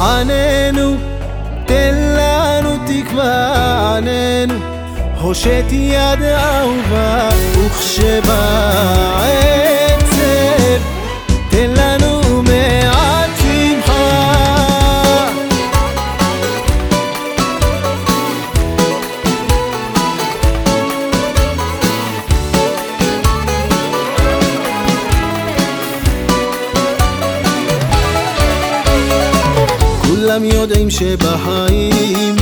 עננו, תן לנו תקווה, עננו, הושט יד אהובה, וכשבעצב, כולם יודעים שבחיים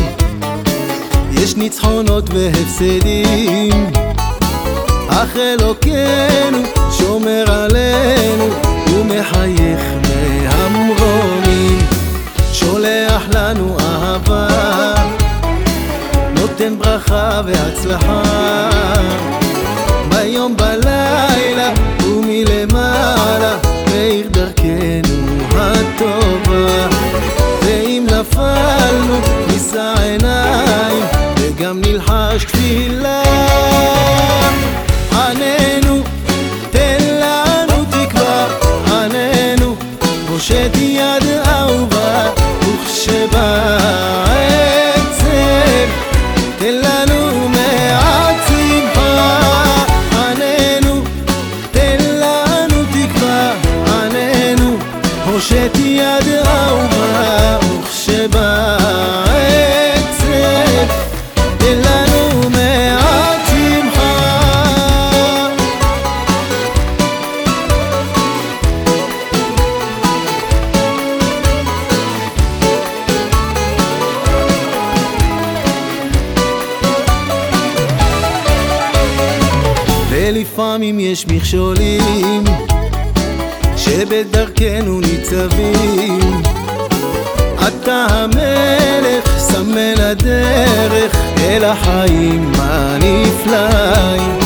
יש ניצחונות והפסדים. אך אלוקינו שומר עלינו ומחייך מהמרומים. שולח לנו אהבה נותן ברכה והצלחה. ביום בלילה נישא עיניים וגם נלחש תפילה. עננו תן לנו תקווה. עננו הושט יד אהובה. וכשבעצב תן לנו מעט שמחה. עננו תן לנו תקווה. עננו הושט יד אהובה ולפעמים יש מכשולים שבדרכנו ניצבים. אתה המלך, סמל הדרך אל החיים הנפלאים.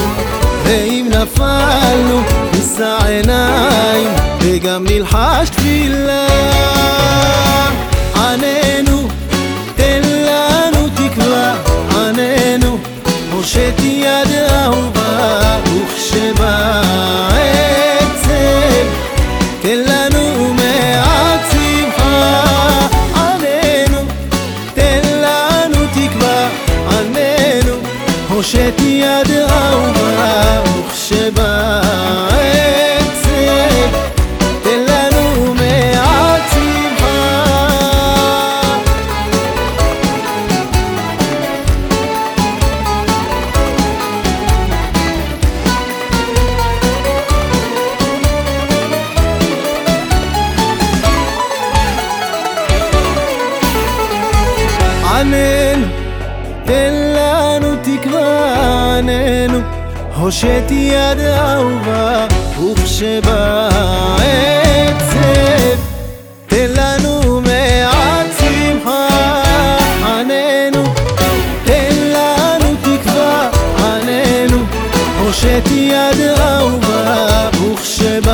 ואם נפלנו נישא עיניים וגם נלחש תפילה. עננו, תן לנו תקווה, עננו, הושט יד אהובה הושט יד אהובה וכשבעצב תן לנו מעט שמחה עננו, עננו, הושט יד אהובה, וכשבעצב, תן לנו מעט שמחה, עננו, תן לנו תקווה, עננו, הושט יד אהובה, וכשבעצב